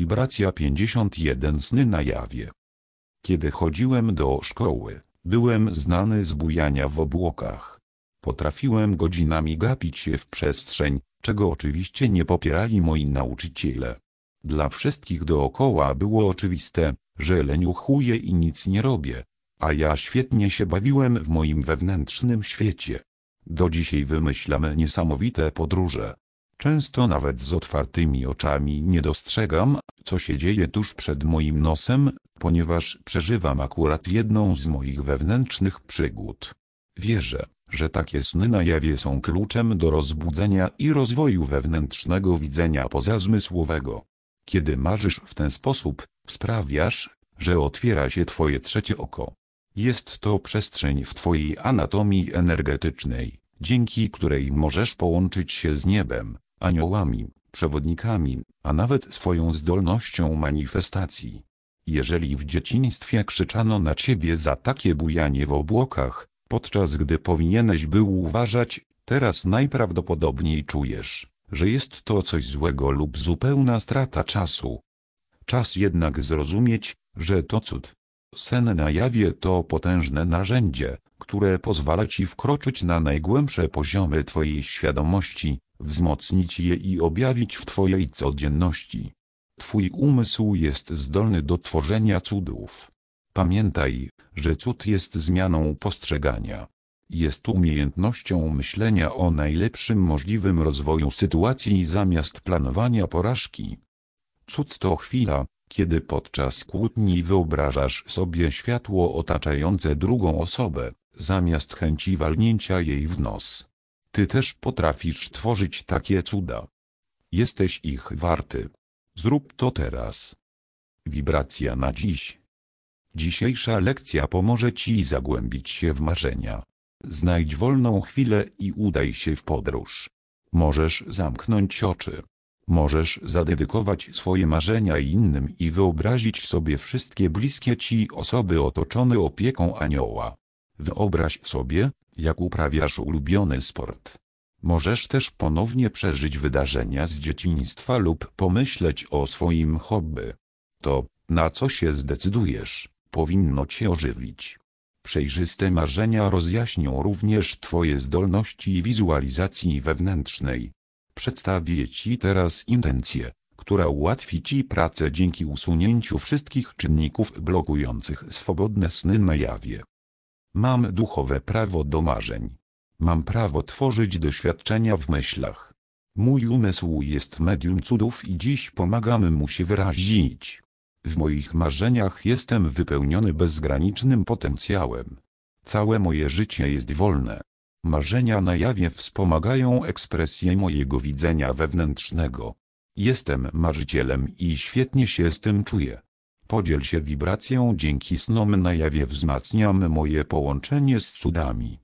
Wibracja 51 Sny na jawie. Kiedy chodziłem do szkoły, byłem znany z bujania w obłokach. Potrafiłem godzinami gapić się w przestrzeń, czego oczywiście nie popierali moi nauczyciele. Dla wszystkich dookoła było oczywiste, że leniuchuję i nic nie robię, a ja świetnie się bawiłem w moim wewnętrznym świecie. Do dzisiaj wymyślam niesamowite podróże. Często nawet z otwartymi oczami nie dostrzegam, co się dzieje tuż przed moim nosem, ponieważ przeżywam akurat jedną z moich wewnętrznych przygód. Wierzę, że takie sny na jawie są kluczem do rozbudzenia i rozwoju wewnętrznego widzenia pozazmysłowego. Kiedy marzysz w ten sposób, sprawiasz, że otwiera się twoje trzecie oko. Jest to przestrzeń w twojej anatomii energetycznej, dzięki której możesz połączyć się z niebem, aniołami, przewodnikami, a nawet swoją zdolnością manifestacji. Jeżeli w dzieciństwie krzyczano na ciebie za takie bujanie w obłokach, podczas gdy powinieneś był uważać, teraz najprawdopodobniej czujesz, że jest to coś złego lub zupełna strata czasu. Czas jednak zrozumieć, że to cud. Sen na jawie to potężne narzędzie, które pozwala ci wkroczyć na najgłębsze poziomy twojej świadomości, wzmocnić je i objawić w twojej codzienności. Twój umysł jest zdolny do tworzenia cudów. Pamiętaj, że cud jest zmianą postrzegania. Jest umiejętnością myślenia o najlepszym możliwym rozwoju sytuacji zamiast planowania porażki. Cud to chwila, kiedy podczas kłótni wyobrażasz sobie światło otaczające drugą osobę, zamiast chęci walnięcia jej w nos. Ty też potrafisz tworzyć takie cuda. Jesteś ich warty. Zrób to teraz. Wibracja na dziś. Dzisiejsza lekcja pomoże Ci zagłębić się w marzenia. Znajdź wolną chwilę i udaj się w podróż. Możesz zamknąć oczy. Możesz zadedykować swoje marzenia innym i wyobrazić sobie wszystkie bliskie Ci osoby otoczone opieką anioła. Wyobraź sobie, jak uprawiasz ulubiony sport. Możesz też ponownie przeżyć wydarzenia z dzieciństwa lub pomyśleć o swoim hobby. To, na co się zdecydujesz, powinno Cię ożywić. Przejrzyste marzenia rozjaśnią również Twoje zdolności wizualizacji wewnętrznej. Przedstawię Ci teraz intencję, która ułatwi Ci pracę dzięki usunięciu wszystkich czynników blokujących swobodne sny na jawie. Mam duchowe prawo do marzeń. Mam prawo tworzyć doświadczenia w myślach. Mój umysł jest medium cudów i dziś pomagamy mu się wyrazić. W moich marzeniach jestem wypełniony bezgranicznym potencjałem. Całe moje życie jest wolne. Marzenia na jawie wspomagają ekspresję mojego widzenia wewnętrznego. Jestem marzycielem i świetnie się z tym czuję. Podziel się wibracją dzięki snom na jawie wzmacniam moje połączenie z cudami.